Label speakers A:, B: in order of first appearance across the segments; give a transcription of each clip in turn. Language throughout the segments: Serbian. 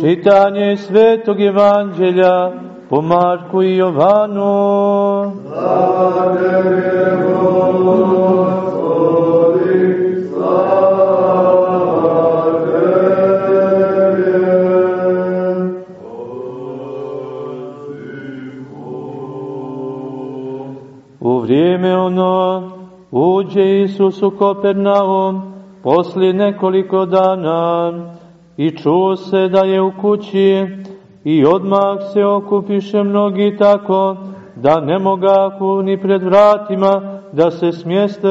A: Čitanje Svetog Evanđelja po Marku i Jovanu.
B: Slava Tebe, Gospodi, slava Tebe.
A: U vrijeme ono uđe Isus u Kopernaum poslije nekoliko dana i čuo se da je u kući i odmah se okupiše mnogi tako da ne mogaku ni pred vratima da se smjeste.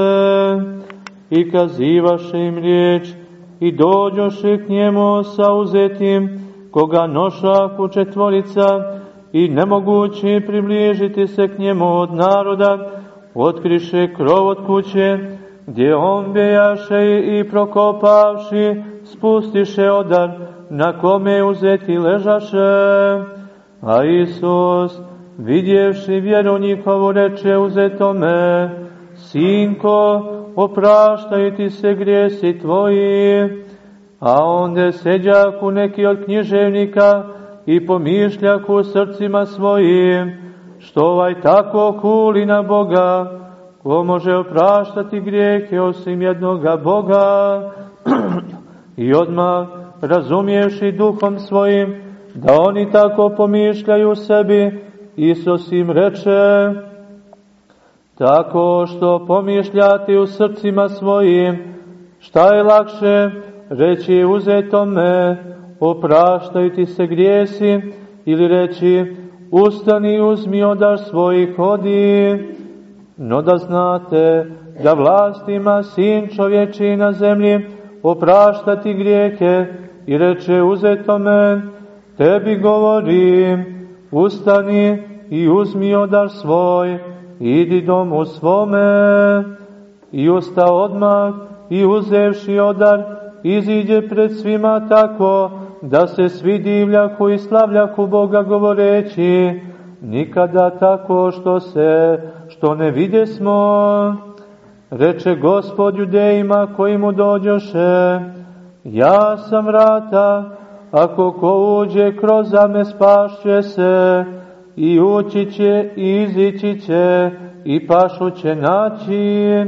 A: I kazivaše im riječ i dođoše k njemu sa uzetim koga nošaku četvorica i nemogući približiti se k njemu od naroda, otkriše krov od kuće, gdje on bejaše i prokopavši, spustiše odar, na kome uzeti ležaše. A Isus, vidjevši vjeru njihovu, reče uzetome, Sinko, opraštaju ti se grijesi tvoji. A onda seđaku neki od književnika i pomišljaku u srcima svojim, što ovaj tako kuli na Boga, ko može opraštati grijehe osim jednoga Boga. I odmah razumijevši duhom svojim, da oni tako pomišljaju sebi, Isus im reče, tako što pomišljati u srcima svojim, šta je lakše? Reći uzetome, opraštaju ti se grijesi, ili reći, ustani uzmi odar svojih hodi, no da znate da vlast ima sin čovječi na zemlji, opraštati grijehe, i reče uzetome, tebi govorim, ustani i uzmi odar svoj, idi domu svome, i usta odmah, i uzevši odar, iziđe pred svima tako, da se svi divljaku i slavljaku Boga govoreći, nikada tako što se, što ne vidje smo. Reče gospod judejima koji mu dođoše, ja sam vrata, ako ko uđe kroz me spašće se, i ući će, i izići će, i pašu će naći.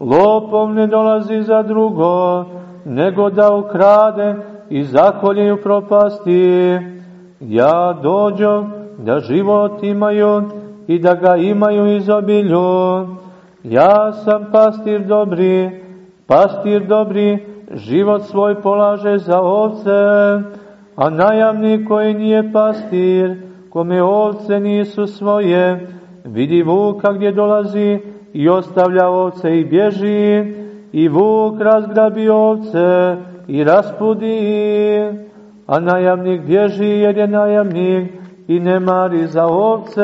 A: Lopov ne dolazi za drugo, nego da ukrade i zakolje u propasti. Ja dođo da život imaju i da ga imaju izobilju. Ja sam pastir dobri, pastir dobri, život svoj polaže za ovce, a najamnik koji nije pastir, kome ovce nisu svoje, vidi vuka gdje dolazi i ostavlja ovce i bježi, i vuk razgrabi ovce i raspudi, a najamnik bježi jer je najamnik i ne mari za ovce.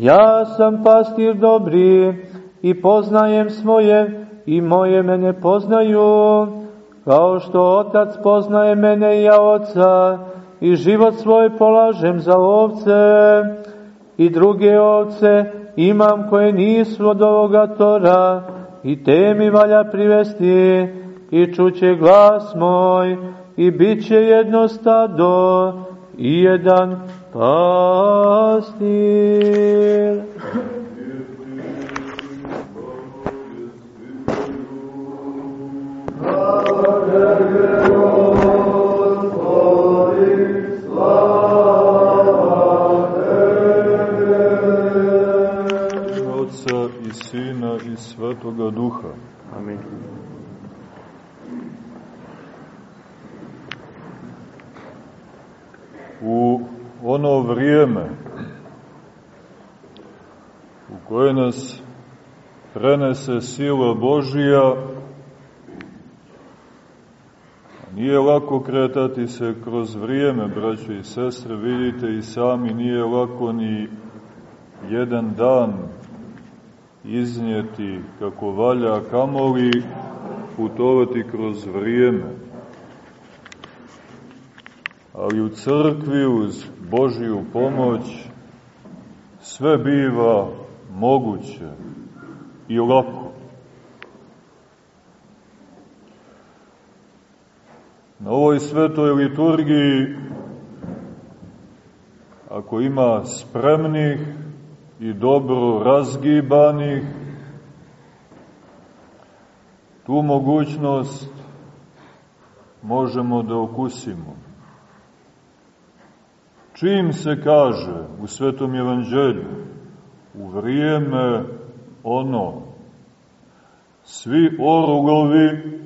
A: Ja sam pastir dobri i poznajem svoje i moje mene poznaju, kao što otac poznaje mene i ja oca, i život svoj polažem za ovce, i druge ovce imam koje nisu od ovoga tora, i te mi valja privesti, i čuće glas moj, i bit će jedno stado, i jedan pastir.
B: Otca i Sina i Svetoga Duha.
A: Amin.
B: U ono vrijeme u koje nas prenese sila Božija, Nije lako kretati se kroz vrijeme, braćo i sestre, vidite i sami, nije lako ni jedan dan iznijeti kako valja, kamoli putovati kroz vrijeme. Ali u crkvi uz Božiju pomoć sve biva moguće i lako. na ovoj svetoj liturgiji, ako ima spremnih i dobro razgibanih, tu mogućnost možemo da okusimo. Čim se kaže u Svetom Evanđelju, u vrijeme ono, svi orlovi,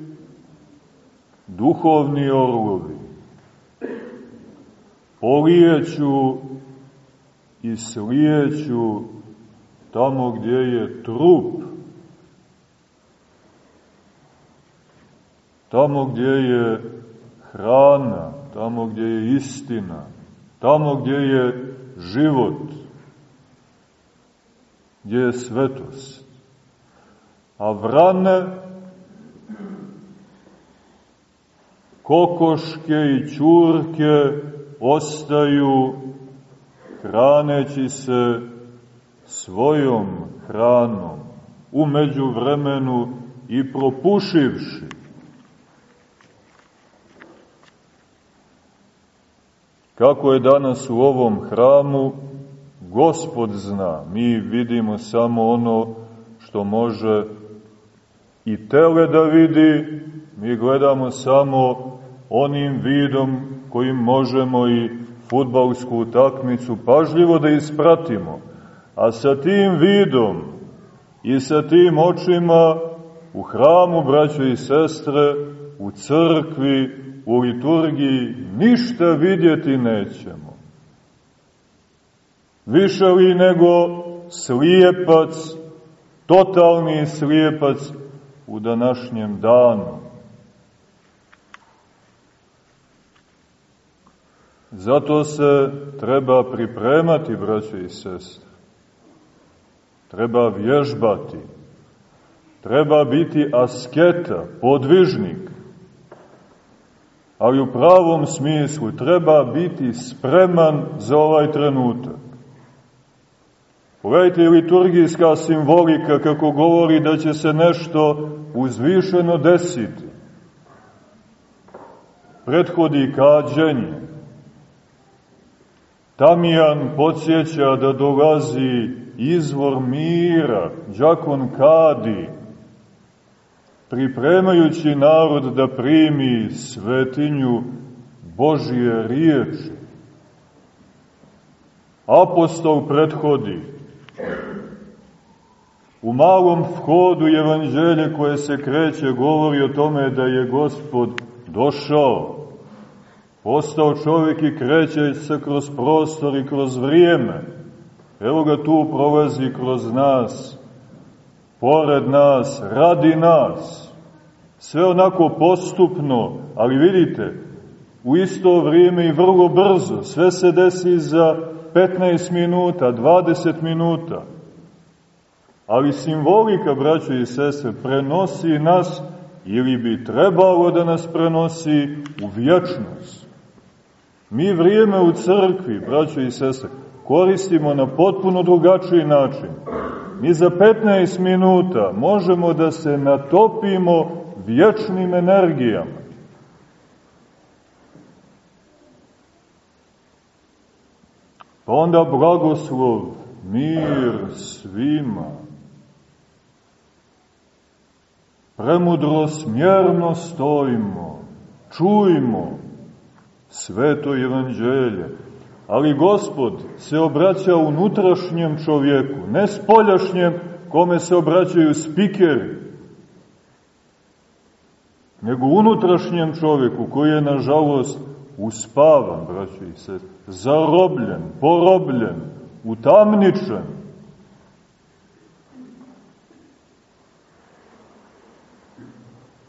B: duhovni orlovi, polijeću i slijeću tamo gdje je trup, tamo gdje je hrana, tamo gdje je istina, tamo gdje je život, gdje je svetost. A vrane, kokoške i čurke ostaju hraneći se svojom hranom, umeđu vremenu i propušivši. Kako je danas u ovom hramu, Gospod zna, mi vidimo samo ono što može i tele da vidi, mi gledamo samo onim vidom kojim možemo i futbalsku utakmicu pažljivo da ispratimo, a sa tim vidom i sa tim očima u hramu, braćo i sestre, u crkvi, u liturgiji, ništa vidjeti nećemo. Više li nego slijepac, totalni slijepac u današnjem danu. Zato se treba pripremati, braćo i sestre. Treba vježbati. Treba biti asketa, podvižnik. Ali u pravom smislu treba biti spreman za ovaj trenutak. Pogledajte liturgijska simbolika kako govori da će se nešto uzvišeno desiti. Prethodi kađenje, Tamijan podsjeća da dolazi izvor mira, džakon kadi, pripremajući narod da primi svetinju Božije riječi. Apostol prethodi. U malom vhodu evanđelje koje se kreće govori o tome da je gospod došao postao čovjek i kreće se kroz prostor i kroz vrijeme. Evo ga tu prolazi kroz nas, pored nas, radi nas. Sve onako postupno, ali vidite, u isto vrijeme i vrlo brzo. Sve se desi za 15 minuta, 20 minuta. Ali simbolika, braćo i sestre, prenosi nas ili bi trebalo da nas prenosi u vječnost. Mi vrijeme u crkvi, braćo i sestre, koristimo na potpuno drugačiji način. Mi za 15 minuta možemo da se natopimo vječnim energijama. Pa onda blagoslov, mir svima. Premudro smjerno stojimo, čujmo, sveto evanđelje. Ali gospod se obraća unutrašnjem čovjeku, ne spoljašnjem kome se obraćaju spikeri, nego unutrašnjem čovjeku koji je nažalost uspavan, braćo i se, zarobljen, porobljen, utamničen.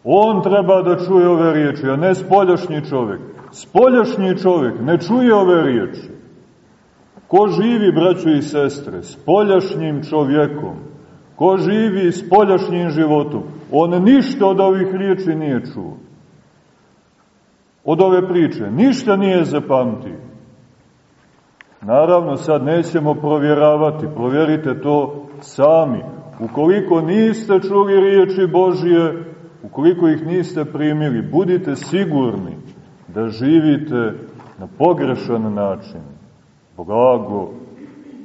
B: On treba da čuje ove riječi, a ne spoljašnji čovjek. Spoljašnji čovjek ne čuje ove riječi. Ko živi, braćo i sestre, spoljašnjim čovjekom, ko živi spoljašnjim životom, on ništa od ovih riječi nije čuo. Od ove priče, ništa nije zapamtio. Naravno, sad nećemo provjeravati, provjerite to sami. Ukoliko niste čuli riječi Božije, ukoliko ih niste primili, budite sigurni da živite na pogrešan način, blago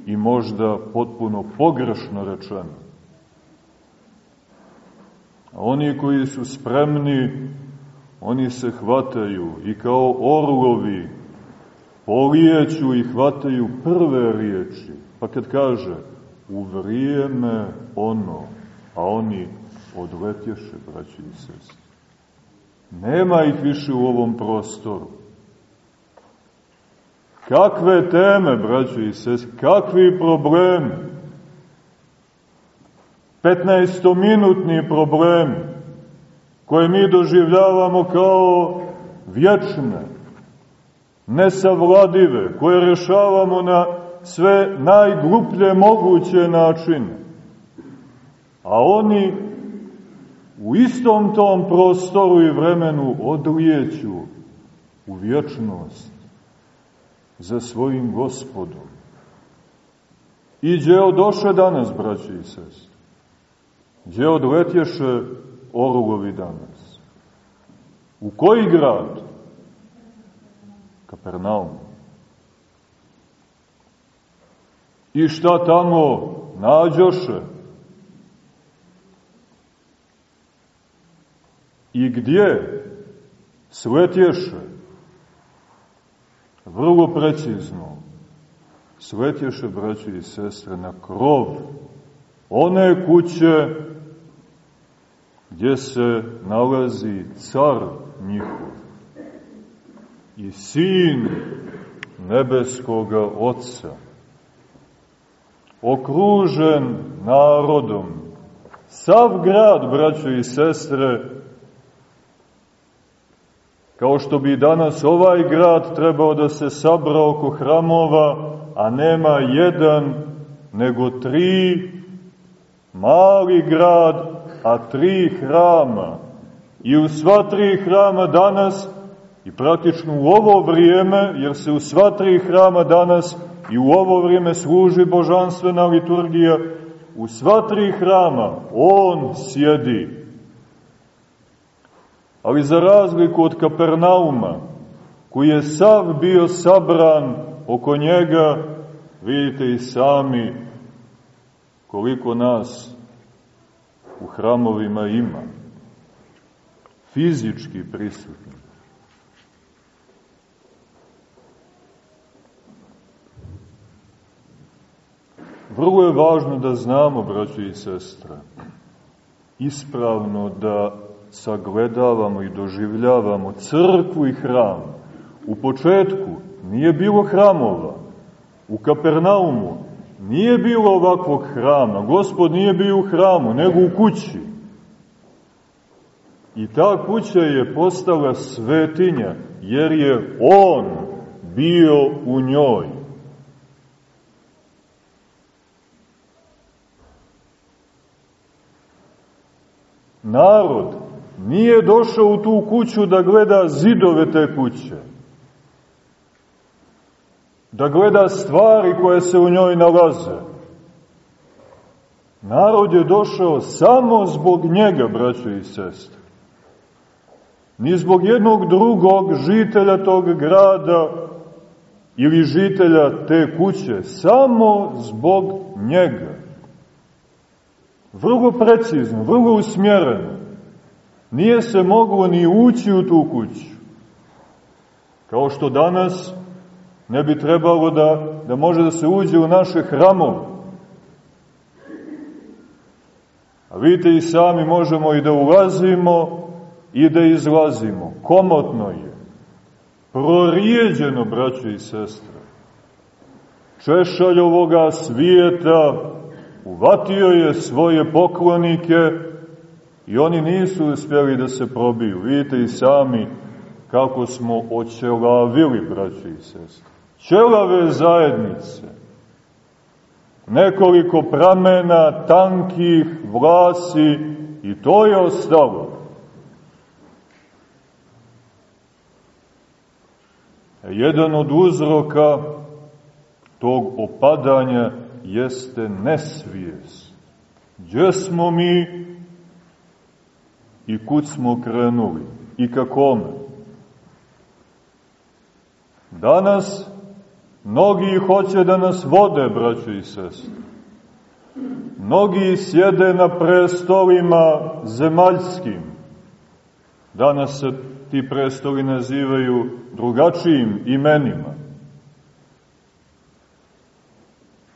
B: i možda potpuno pogrešno rečeno. A oni koji su spremni, oni se hvataju i kao orlovi polijeću i hvataju prve riječi. Pa kad kaže u vrijeme ono, a oni odletješe, braći i sestri. Nema ih više u ovom prostoru. Kakve teme, braći i sestri, kakvi problemi. 15-minutni problemi koje mi doživljavamo kao vječne, nesavladive, koje rešavamo na sve najgruplje moguće načine. A oni u istom tom prostoru i vremenu odlijeću u vječnost za svojim gospodom. I gdje odoše danas, braći i sestri? Gdje odletješe orlovi danas? U koji grad? Kapernaum. I šta tamo nađoše? I gdje sletješe? Vrlo precizno. Sletješe, braći i sestre, na krov one kuće gdje se nalazi car njihov i sin nebeskoga Otca, okružen narodom, sav grad, braćo i sestre, kao što bi danas ovaj grad trebao da se sabra oko hramova, a nema jedan, nego tri, mali grad, a tri hrama. I u sva tri hrama danas, i praktično u ovo vrijeme, jer se u sva tri hrama danas i u ovo vrijeme služi božanstvena liturgija, u sva tri hrama on sjedi. Ali za razliku od Kapernauma, koji je sav bio sabran oko njega, vidite i sami koliko nas u hramovima ima. Fizički prisutni. Vrlo je važno da znamo, braći i sestre, ispravno da sagledavamo i doživljavamo crkvu i hram. U početku nije bilo hramova. U Kapernaumu nije bilo ovakvog hrama. Gospod nije bio u hramu, nego u kući. I ta kuća je postala svetinja, jer je On bio u njoj. Narod nije došao u tu kuću da gleda zidove te kuće, da gleda stvari koje se u njoj nalaze. Narod je došao samo zbog njega, braćo i sestre. Ni zbog jednog drugog žitelja tog grada ili žitelja te kuće, samo zbog njega. Vrlo precizno, vrlo usmjereno. Nije se moglo ni ući u tu kuću. Kao što danas ne bi trebalo da, da može da se uđe u naše hramove. A vidite i sami možemo i da ulazimo i da izlazimo. Komotno je. Prorijeđeno, braćo i sestre. Češalj ovoga svijeta uvatio je svoje poklonike i oni nisu uspjeli da se probiju. Vidite i sami kako smo očelavili, braći i sestre. Čelave zajednice. Nekoliko pramena, tankih, vlasi i to je ostalo. Jedan od uzroka tog opadanja jeste nesvijest. Gdje smo mi i kud smo krenuli i kakome? Danas mnogi hoće da nas vode, braćo i sestre. Mnogi sjede na prestolima zemaljskim. Danas se ti prestoli nazivaju drugačijim imenima.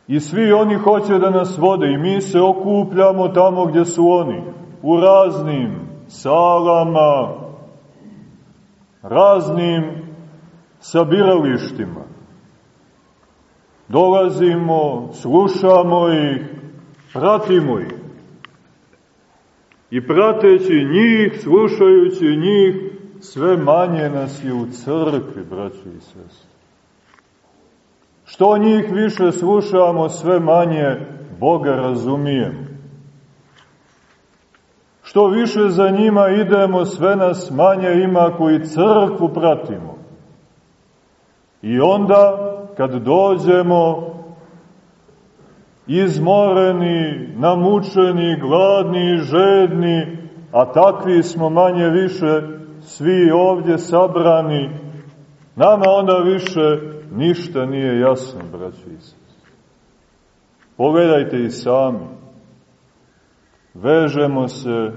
B: I svi oni hoće da nas vode i mi se okupljamo tamo gdje su oni, u raznim salama, raznim sabiralištima. Dolazimo, slušamo ih, pratimo ih. I prateći njih, slušajući njih, sve manje nas je u crkvi, braći i sestri. Što njih više slušamo, sve manje Boga razumijemo. Što više za njima idemo, sve nas manje ima koji crkvu pratimo. I onda, kad dođemo izmoreni, namučeni, gladni, žedni, a takvi smo manje više svi ovdje sabrani, nama onda više ništa nije jasno, braći i sestri. Pogledajte i sami. Vežemo se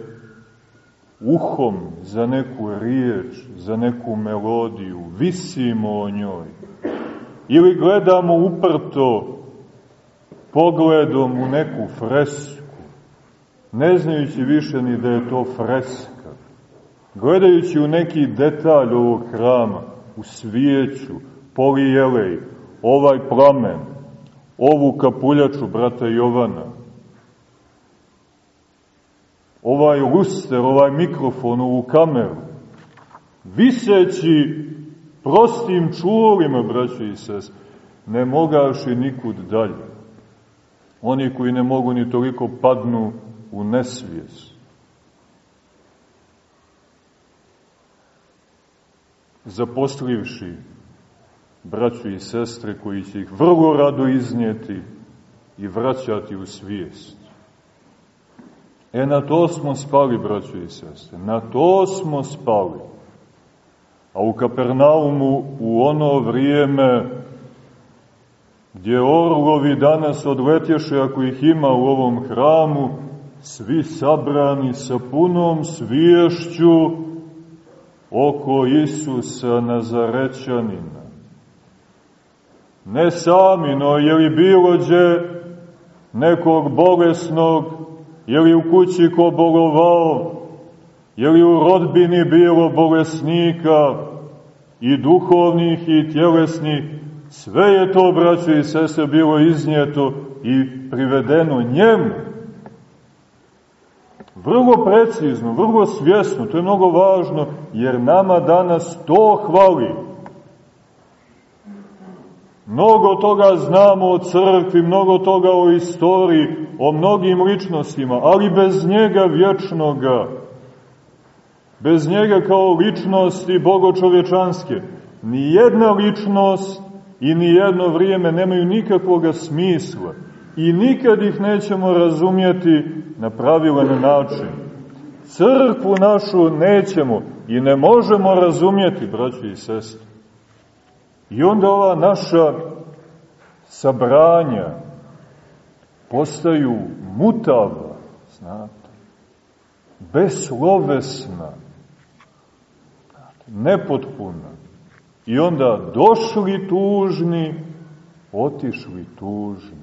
B: uhom za neku riječ, za neku melodiju, visimo o njoj. Ili gledamo uprto pogledom u neku fresku, ne znajući više ni da je to freska. Gledajući u neki detalj ovog hrama, u svijeću, polijelej, ovaj plamen, ovu kapuljaču brata Jovana, ovaj luster, ovaj mikrofon, ovu kameru, viseći prostim čulima, braćo i sest, ne mogavši nikud dalje. Oni koji ne mogu ni toliko padnu u nesvijest. Zaposlivši braću i sestre koji će ih vrlo rado iznijeti i vraćati u svijest. E na to smo spali, braću i sestre, na to smo spali. A u Kapernaumu u ono vrijeme gdje orlovi danas odletješe, ako ih ima u ovom hramu, svi sabrani sa punom sviješću oko Isusa Nazarećanina ne sami, no je li bilo gdje nekog bolesnog, je li u kući ko bolovao, je li u rodbini bilo bolesnika i duhovnih i tjelesnih, sve je to, braćo i sese, bilo iznjeto i privedeno njemu. Vrlo precizno, vrlo svjesno, to je mnogo važno, jer nama danas to hvali. Mnogo toga znamo o crkvi, mnogo toga o istoriji, o mnogim ličnostima, ali bez njega vječnoga, bez njega kao ličnosti bogočovječanske, ni jedna ličnost i ni jedno vrijeme nemaju nikakvoga smisla i nikad ih nećemo razumjeti na pravilan način. Crkvu našu nećemo i ne možemo razumjeti, braći i sestri. I onda ova naša sabranja postaju mutava, znate, beslovesna, nepotpuna. I onda došli tužni, otišli tužni.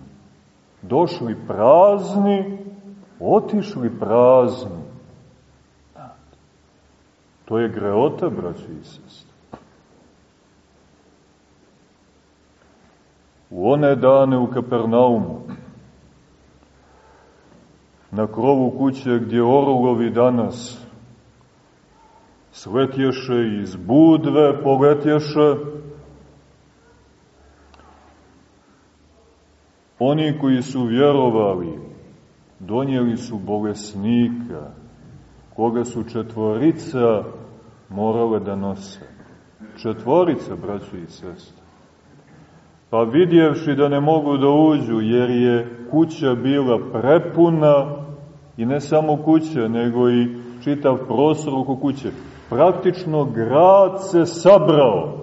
B: Došli prazni, otišli prazni. To je greota, braći i. u one dane u Kapernaumu, na krovu kuće gdje orlovi danas sletješe iz budve, poletješe, oni koji su vjerovali, donijeli su bolesnika, koga su četvorica morale da nose. Četvorica, braći i sestre. Pa vidjevši da ne mogu da uđu, jer je kuća bila prepuna, i ne samo kuća, nego i čitav prostor oko kuće, praktično grad se sabrao.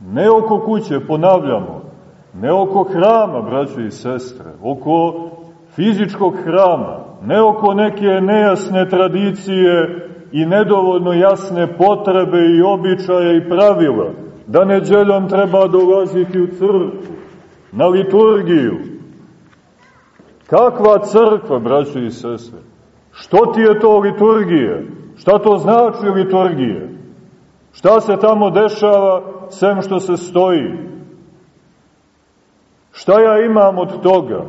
B: Ne oko kuće, ponavljamo, ne oko hrama, braćo i sestre, oko fizičkog hrama, ne oko neke nejasne tradicije i nedovoljno jasne potrebe i običaje i pravila, da neđeljom treba dolaziti u crkvu, na liturgiju. Kakva crkva, braćo i sestre? Što ti je to liturgija? Šta to znači liturgija? Šta se tamo dešava, sem što se stoji? Šta ja imam od toga?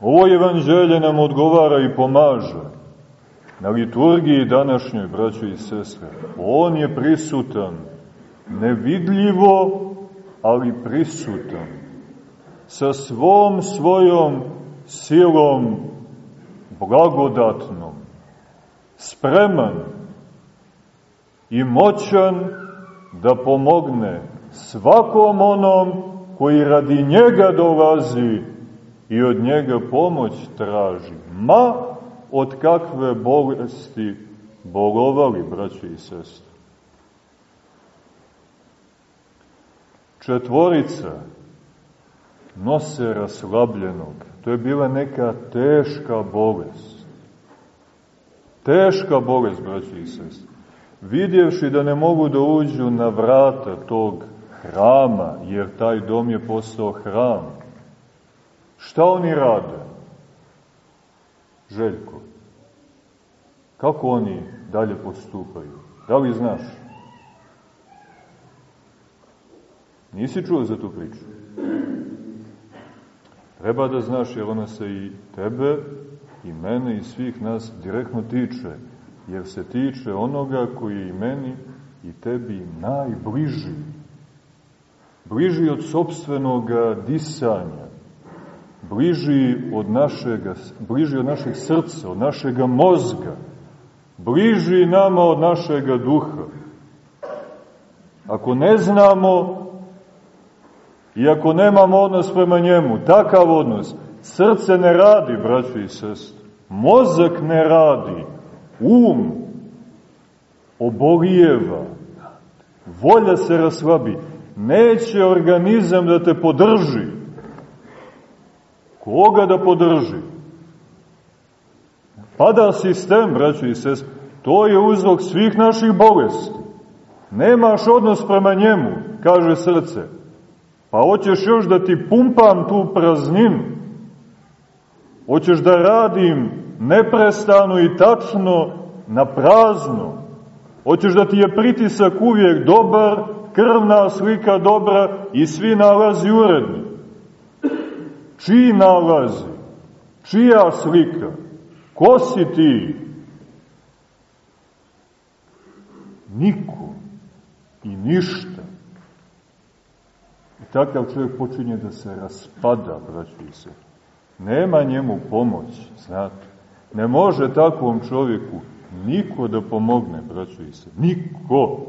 B: Ovo evanđelje nam odgovara i pomaže. Na liturgiji današnjoj, braćo i sestre, on je prisutan, nevidljivo, ali prisutan, sa svom svojom silom blagodatnom, spreman i moćan da pomogne svakom onom koji radi njega dolazi i od njega pomoć traži. Ma od kakve bolesti bolovali, braći i sestre. Četvorica nose raslabljenog. To je bila neka teška bolest. Teška bolest, braći i sestre. Vidjevši da ne mogu da uđu na vrata tog hrama, jer taj dom je postao hram, šta oni rade? Željko, kako oni dalje postupaju? Da li znaš? Nisi čuo za tu priču? Treba da znaš, jer ona se i tebe, i mene, i svih nas direktno tiče, jer se tiče onoga koji je i meni i tebi najbliži. Bliži od sobstvenog disanja, bliži od, našega, bliži od našeg srca, od našega mozga, bliži nama od našega duha. Ako ne znamo I ako nemamo odnos prema njemu, takav odnos, srce ne radi, braći i sestri, mozak ne radi, um obolijeva, volja se raslabi, neće organizam da te podrži. Koga da podrži? Pada sistem, braći i sestri, to je uzrok svih naših bolesti. Nemaš odnos prema njemu, kaže srce, Pa hoćeš još da ti pumpam tu prazninu. Hoćeš da radim neprestano i tačno na prazno. Hoćeš da ti je pritisak uvijek dobar, krvna slika dobra i svi nalazi uredni. Čiji nalazi? Čija slika? Ko si ti? Niko i ništa. I takav čovjek počinje da se raspada, braći se. Nema njemu pomoć, znate. Ne može takvom čovjeku niko da pomogne, braći se. Niko.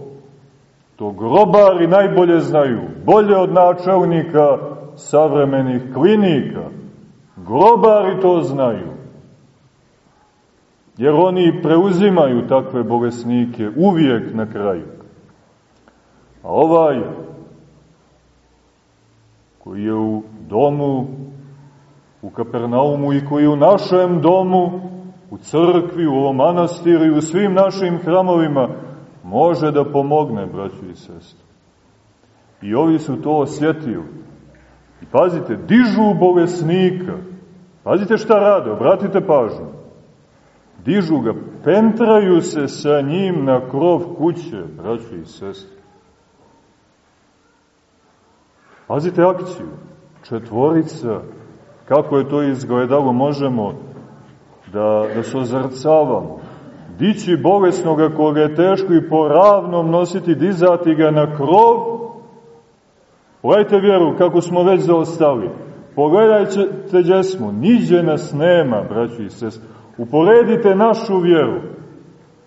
B: To grobari najbolje znaju, bolje od načelnika savremenih klinika. Grobari to znaju. Jer oni preuzimaju takve bolesnike uvijek na kraju. A ovaj koji je u domu, u Kapernaumu i koji u našem domu, u crkvi, u ovom manastiru i u svim našim hramovima, može da pomogne, braći i sestri. I ovi su to osjetili. I pazite, dižu bolesnika. Pazite šta rade, obratite pažnju. Dižu ga, pentraju se sa njim na krov kuće, braći i sestri. Pazite akciju. Četvorica. Kako je to izgledalo, možemo da, da se ozrcavamo. Dići bolesnoga koga je teško i po ravnom nositi, dizati ga na krov. Pogledajte vjeru kako smo već zaostali. Pogledajte gdje smo. Niđe nas nema, braći i sest. Uporedite našu vjeru.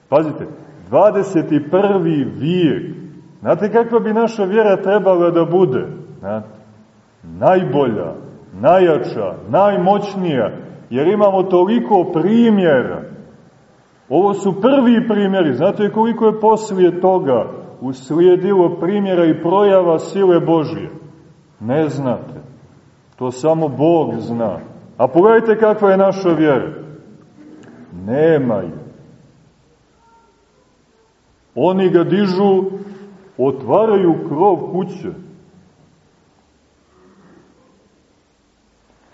B: Pazite, 21. vijek. Znate kakva bi naša vjera trebala da bude? Znate? Najbolja, najjača, najmoćnija, jer imamo toliko primjera. Ovo su prvi primjeri. Znate koliko je poslije toga uslijedilo primjera i projava sile Božije? Ne znate. To samo Bog zna. A pogledajte kakva je naša vjera. Nema je. Oni ga dižu, otvaraju krov kuće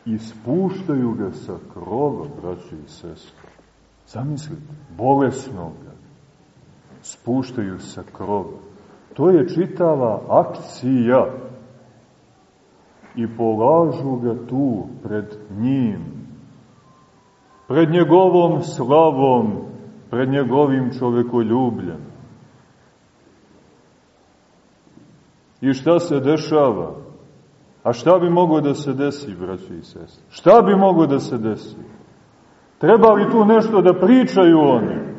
B: i spuštaju ga sa krova, braće i sestre. Zamislite, bolesnoga spuštaju sa krova. To je čitava akcija i polažu ga tu pred njim, pred njegovom slavom, pred njegovim čovekoljubljem. I šta se dešava? A šta bi moglo da se desi, braći i sestri? Šta bi moglo da se desi? Treba li tu nešto da pričaju oni?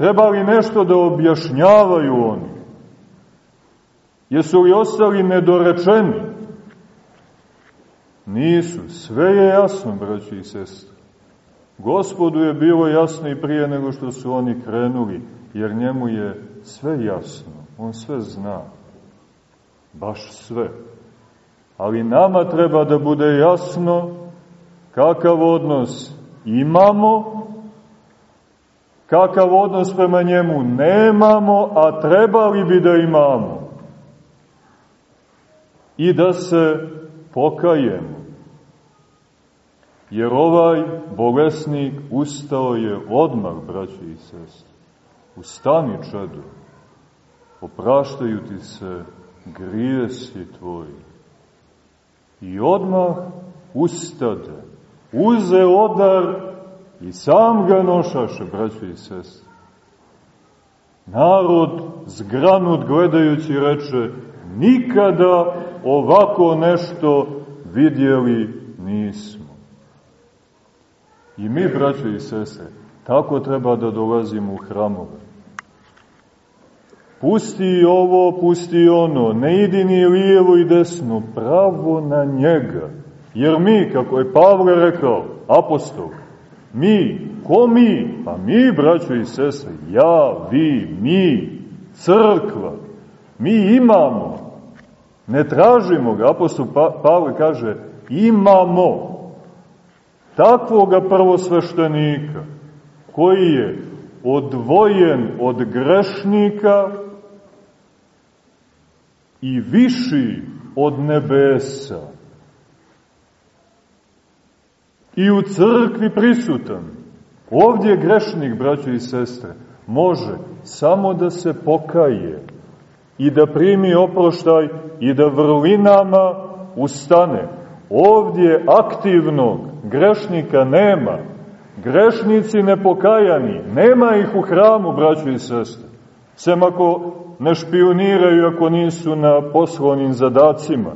B: Treba li nešto da objašnjavaju oni? Jesu li ostali nedorečeni? Nisu. Sve je jasno, braći i sestre. Gospodu je bilo jasno i prije nego što su oni krenuli, jer njemu je sve jasno. On sve zna. Baš sve. Ali nama treba da bude jasno kakav odnos imamo, kakav odnos prema njemu nemamo, a trebali bi da imamo. I da se pokajemo. Jer ovaj bolesnik ustao je odmah, braći i sestri. Ustani, čedo, opraštaju ti se grijesi tvoji. I odmah ustade, uze odar i sam ga nošaše, braći i sestri. Narod zgranut gledajući reče, nikada ovako nešto vidjeli nismo. I mi, braćo i sestre, tako treba da dolazimo u hramove. Pusti ovo, pusti ono, ne idi ni lijevo i desno, pravo na njega. Jer mi, kako je Pavle rekao, apostol, mi, ko mi? Pa mi, braćo i sestre, ja, vi, mi, crkva, mi imamo, ne tražimo ga, apostol pa, Pavle kaže, imamo takvoga prvosveštenika, koji je odvojen od grešnika, i viši od nebesa. I u crkvi prisutan. Ovdje grešnik, braćo i sestre, može samo da se pokaje i da primi oproštaj i da vrlinama ustane. Ovdje aktivnog grešnika nema. Grešnici nepokajani, nema ih u hramu, braćo i sestre. Sem ako ne špioniraju ako nisu na poslovnim zadacima.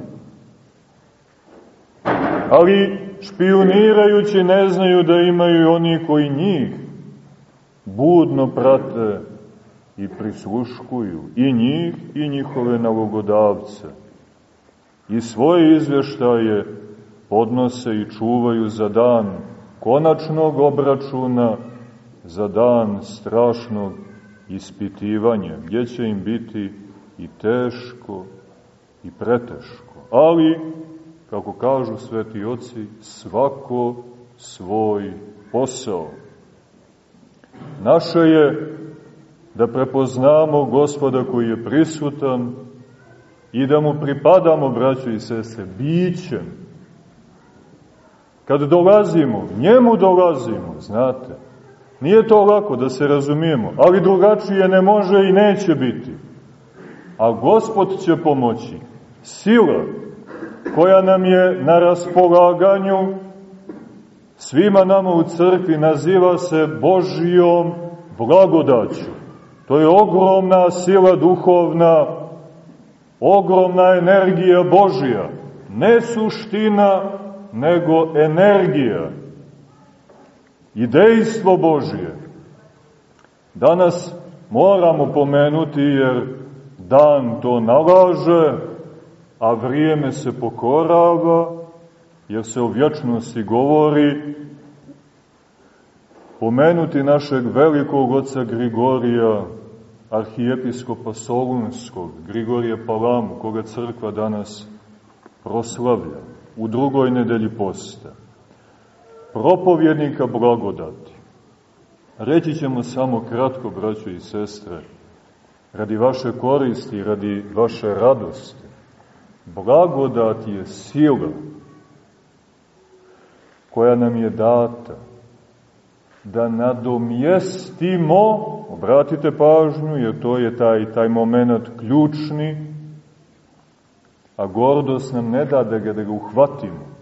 B: Ali špionirajući ne znaju da imaju oni koji njih budno prate i prisluškuju i njih i njihove nalogodavce. I svoje izvještaje podnose i čuvaju za dan konačnog obračuna, za dan strašnog ispitivanje, gdje će im biti i teško i preteško. Ali, kako kažu sveti oci, svako svoj posao. Naše je da prepoznamo gospoda koji je prisutan i da mu pripadamo, braćo i sestre, bićem. Kad dolazimo, njemu dolazimo, znate, Nije to lako da se razumijemo, ali drugačije ne može i neće biti. A Gospod će pomoći. Sila koja nam je na raspolaganju svima nama u crkvi naziva se Božijom blagodaću. To je ogromna sila duhovna, ogromna energija Božija. Ne suština, nego energija i Božije. Danas moramo pomenuti jer dan to nalaže, a vrijeme se pokorava, jer se o vječnosti govori pomenuti našeg velikog oca Grigorija, arhijepiskopa Solunskog, Grigorija Palamu, koga crkva danas proslavlja u drugoj nedelji posta. Propovjednika blagodati. Reći ćemo samo kratko, braćo i sestre, radi vaše koristi, radi vaše radosti. Blagodat je sila koja nam je data da nadomjestimo, obratite pažnju, jer to je taj, taj moment ključni, a gordost nam ne da da ga, da ga uhvatimo.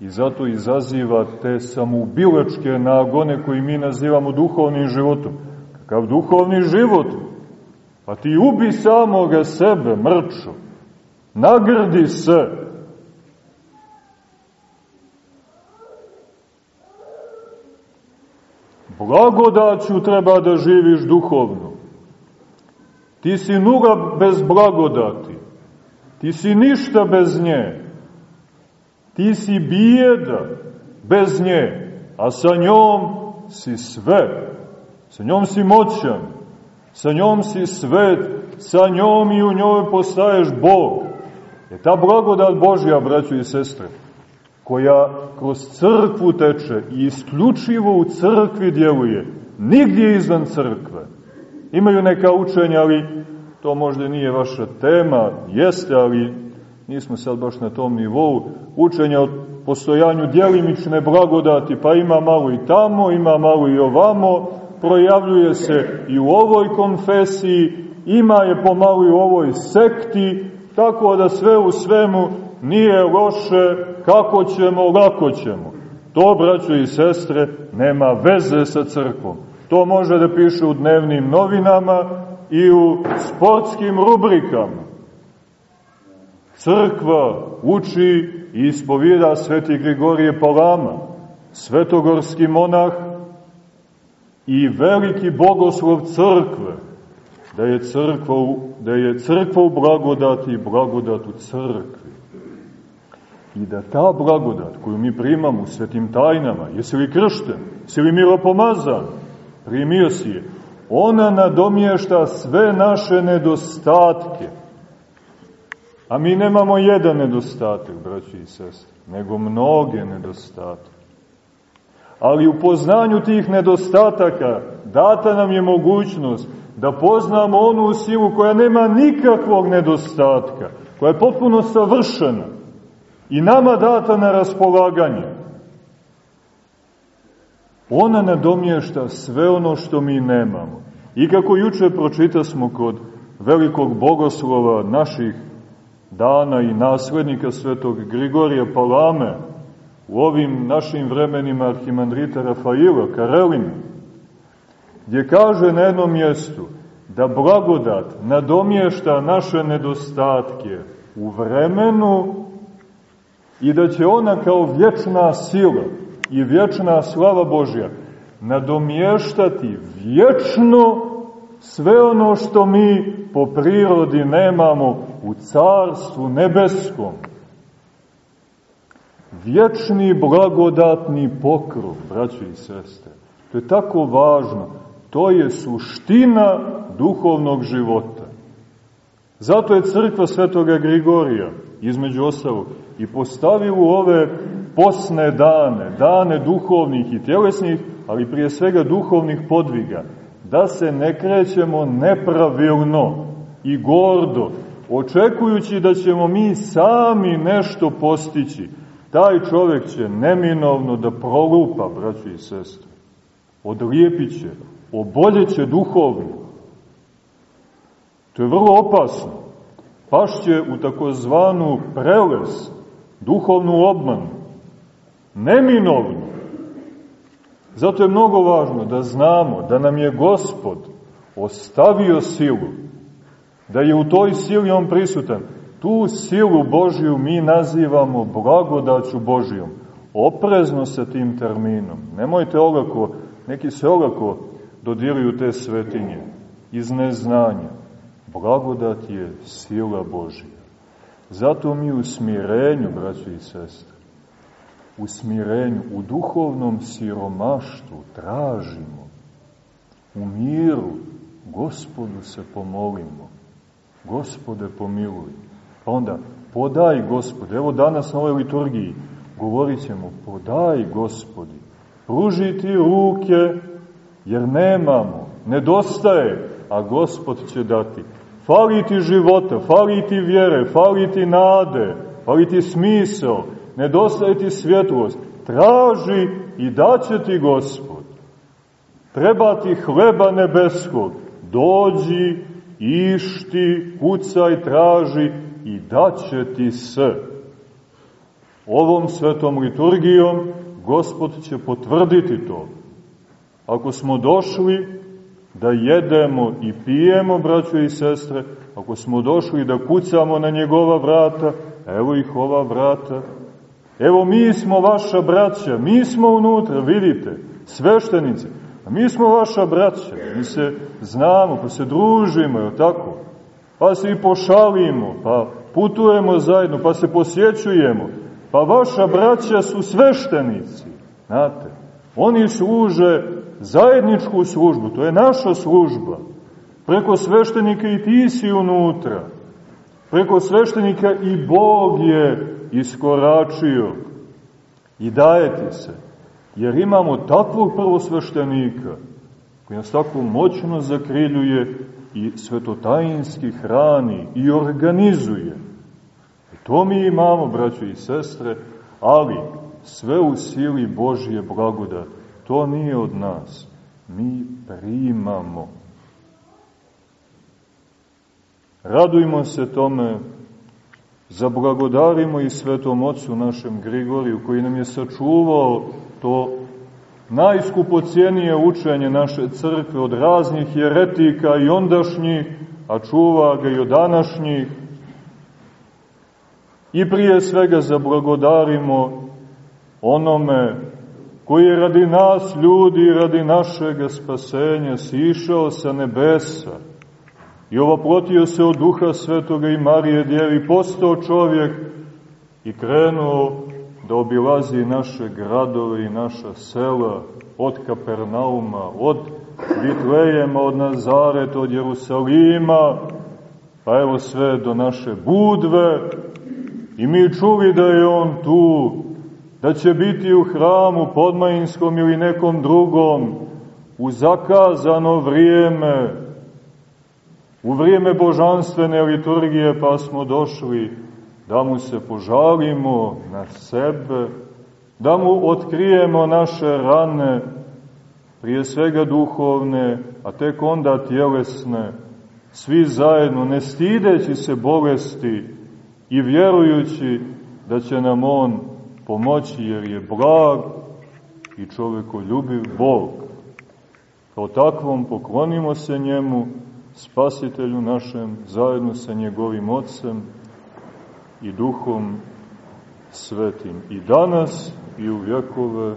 B: I zato izaziva te samoubilačke nagone koji mi nazivamo duhovnim životom. Kakav duhovni život? Pa ti ubi samoga sebe, mrčo. Nagrdi se, Blagodaću treba da živiš duhovno. Ti si nula bez blagodati. Ti si ništa bez nje. Ti si bijeda bez nje, a sa njom si sve. Sa njom si moćan, sa njom si svet, sa njom i u njoj postaješ Bog. Je ta blagodat Božja, braćo i sestre, koja kroz crkvu teče i isključivo u crkvi djeluje, nigdje izvan crkve. Imaju neka učenja, ali to možda nije vaša tema, jeste, ali nismo sad baš na tom nivou, učenja o postojanju djelimične blagodati, pa ima malo i tamo, ima malo i ovamo, projavljuje se i u ovoj konfesiji, ima je pomalo i u ovoj sekti, tako da sve u svemu nije loše, kako ćemo, lako ćemo. To, braćo i sestre, nema veze sa crkvom. To može da piše u dnevnim novinama i u sportskim rubrikama. Crkva uči i ispovida sveti Grigorije Palama, svetogorski monah i veliki bogoslov crkve, da je crkva u, da je crkva u blagodati i blagodat u crkvi. I da ta blagodat koju mi primamo u svetim tajnama, jesi li kršten, jesi li miropomazan, primio si je, ona nadomješta sve naše nedostatke. A mi nemamo jedan nedostatak, braći i sestri, nego mnoge nedostatke. Ali u poznanju tih nedostataka data nam je mogućnost da poznamo onu silu koja nema nikakvog nedostatka, koja je potpuno savršena i nama data na raspolaganje. Ona nadomješta sve ono što mi nemamo. I kako juče pročita smo kod velikog bogoslova naših dana i naslednika svetog Grigorija Palame, u ovim našim vremenima arhimandrita Rafaila, Karelina, gdje kaže na jednom mjestu da blagodat nadomješta naše nedostatke u vremenu i da će ona kao vječna sila i vječna slava Božja nadomještati vječno sve ono što mi po prirodi nemamo u carstvu nebeskom. Vječni blagodatni pokrov, braćo i sestre. To je tako važno. To je suština duhovnog života. Zato je crkva svetoga Grigorija, između ostalog, i postavila ove posne dane, dane duhovnih i tjelesnih, ali prije svega duhovnih podviga, da se ne krećemo nepravilno i gordo, očekujući da ćemo mi sami nešto postići. Taj čovjek će neminovno da prolupa, braći i sestre. Odlijepit će, oboljeće duhovno. To je vrlo opasno. Pašće u takozvanu preles, duhovnu obmanu. Neminovno. Zato je mnogo važno da znamo da nam je Gospod ostavio silu, da je u toj sili On prisutan. Tu silu Božiju mi nazivamo blagodaću Božijom. Oprezno sa tim terminom. Nemojte olako, neki se olako dodiruju te svetinje iz neznanja. Blagodat je sila Božija. Zato mi u smirenju, braći i sestre, u smirenju, u duhovnom siromaštvu tražimo, u miru, gospodu se pomolimo, gospode pomiluj. Pa onda, podaj gospode, evo danas na ovoj liturgiji govorit ćemo, podaj gospodi, pruži ti ruke, jer nemamo, nedostaje, a gospod će dati. Fali ti života, fali ti vjere, fali ti nade, fali ti smisao, nedostaje ti svjetlost. Traži i daće ti gospod. Treba ti hleba nebeskog. Dođi, išti, kucaj, traži i daće ti se. Ovom svetom liturgijom Gospod će potvrditi to. Ako smo došli da jedemo i pijemo, braćo i sestre, ako smo došli da kucamo na njegova vrata, evo ih ova vrata, evo mi smo vaša braća, mi smo unutra, vidite, sveštenice, a mi smo vaša braća, mi se znamo, pa se družimo, je tako? Pa se i pošalimo, pa putujemo zajedno, pa se posjećujemo, pa vaša braća su sveštenici, znate, oni služe zajedničku službu, to je naša služba. Preko sveštenika i ti si unutra. Preko sveštenika i Bog je iskoračio i daje ti se. Jer imamo takvog prvosveštenika koji nas tako moćno zakriljuje i svetotajinski hrani i organizuje. I to mi imamo, braćo i sestre, ali sve u sili Božje blagodati To nije od nas. Mi primamo. Radujmo se tome, zablagodarimo i svetom ocu našem Grigoriju, koji nam je sačuvao to najskupocijenije učenje naše crkve od raznih jeretika i ondašnjih, a čuva ga i od današnjih. I prije svega zablagodarimo onome koji je radi nas ljudi, radi našeg spasenja, sišao sa nebesa i ovoplotio se od duha svetoga i Marije djevi, postao čovjek i krenuo da obilazi naše gradove i naša sela, od Kapernauma, od Vitlejema, od Nazareta, od Jerusalima, pa evo sve do naše Budve, i mi čuli da je on tu, da će biti u hramu podmajinskom ili nekom drugom u zakazano vrijeme, u vrijeme božanstvene liturgije pa smo došli da mu se požalimo na sebe, da mu otkrijemo naše rane, prije svega duhovne, a tek onda tjelesne, svi zajedno, ne stideći se bolesti i vjerujući da će nam On pomoći jer je blag i čovekoljubiv Bog. Kao takvom poklonimo se njemu, spasitelju našem, zajedno sa njegovim Otcem i Duhom Svetim. I danas i u vjekove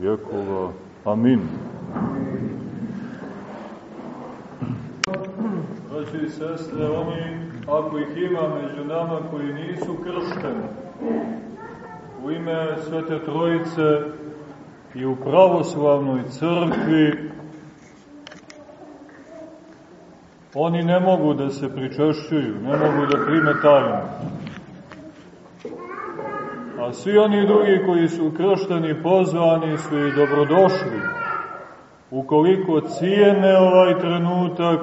B: vjekova. Amin. Braći i sestre, oni, ako ih ima među nama koji nisu kršteni, u ime Svete Trojice i u pravoslavnoj crkvi oni ne mogu da se pričešćuju, ne mogu da prime tajnu. A svi oni drugi koji su kršteni pozvani su i dobrodošli. Ukoliko cijene ovaj trenutak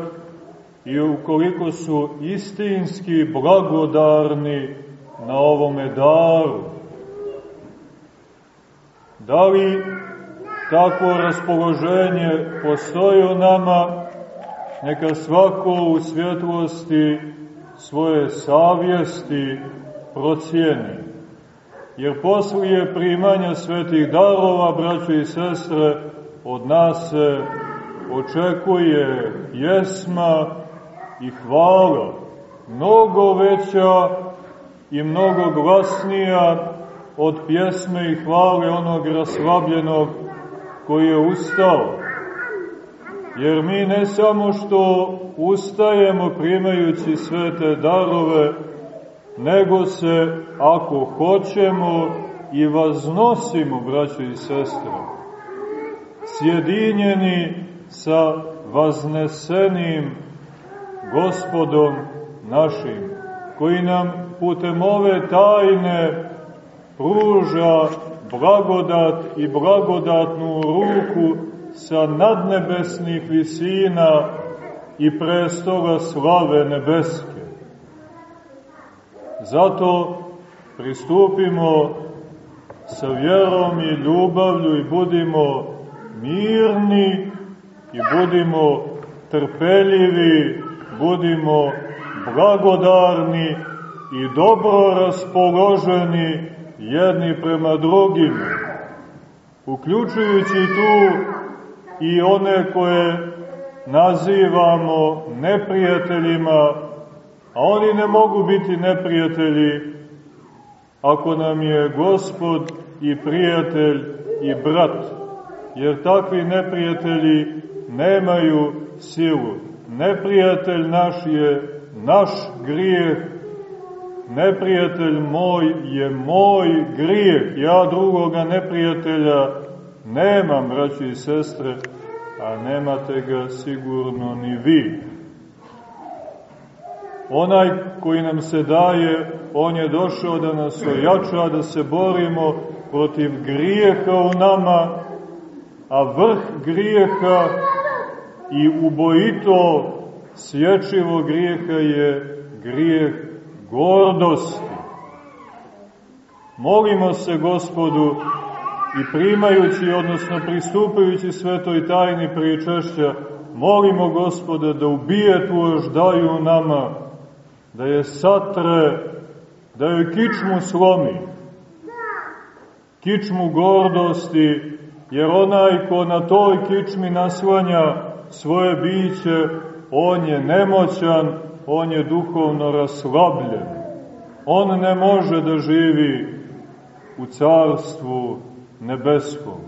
B: i ukoliko su istinski blagodarni na ovome daru, Da li takvo raspoloženje postoji u nama, neka svako u svjetlosti svoje savjesti procijeni. Jer poslije primanja svetih darova, braćo i sestre, od nas se očekuje jesma i hvala, mnogo veća i mnogo glasnija od pjesme i hvale onog raslabljenog koji je ustao. Jer mi ne samo što ustajemo primajući sve te darove, nego se, ako hoćemo i vaznosimo, braćo i sestre, sjedinjeni sa vaznesenim gospodom našim, koji nam putem ove tajne pruža blagodat i blagodatnu ruku sa nadnebesnih visina i prestoga slave nebeske. Zato pristupimo sa vjerom i ljubavlju i budimo mirni i budimo trpeljivi, budimo blagodarni i dobro raspoloženi jedni prema drugim, uključujući tu i one koje nazivamo neprijateljima, a oni ne mogu biti neprijatelji ako nam je gospod i prijatelj i brat, jer takvi neprijatelji nemaju silu. Neprijatelj naš je naš grijeh, neprijatelj moj je moj grijeh, ja drugoga neprijatelja nemam, braći i sestre, a nemate ga sigurno ni vi. Onaj koji nam se daje, on je došao da nas ojača, da se borimo protiv grijeha u nama, a vrh grijeha i ubojito sječivo grijeha je grijeh gordosti. Molimo se gospodu i primajući, odnosno pristupajući svetoj tajni pričešća, molimo gospoda da ubije tu oždaju nama, da je satre, da je kičmu slomi, kičmu gordosti, jer onaj ko na toj kičmi naslanja svoje biće, on je nemoćan, on je duhovno raslabljen. On ne može da živi u carstvu nebeskom.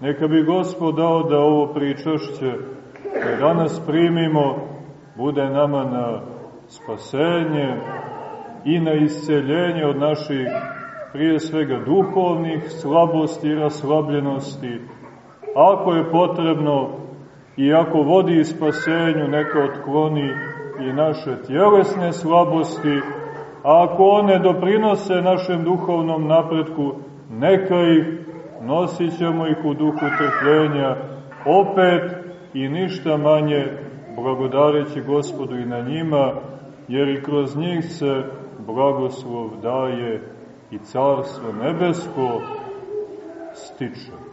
B: Neka bi Gospod dao da ovo pričašće koje danas primimo bude nama na spasenje i na isceljenje od naših prije svega duhovnih slabosti i raslabljenosti. Ako je potrebno i ako vodi spasenju, neka otkloni i naše tjelesne slabosti, a ako one doprinose našem duhovnom napretku, neka ih nosit ćemo ih u duhu trpljenja, opet i ništa manje blagodareći gospodu i na njima, jer i kroz njih se blagoslov daje i carstvo nebesko stiče.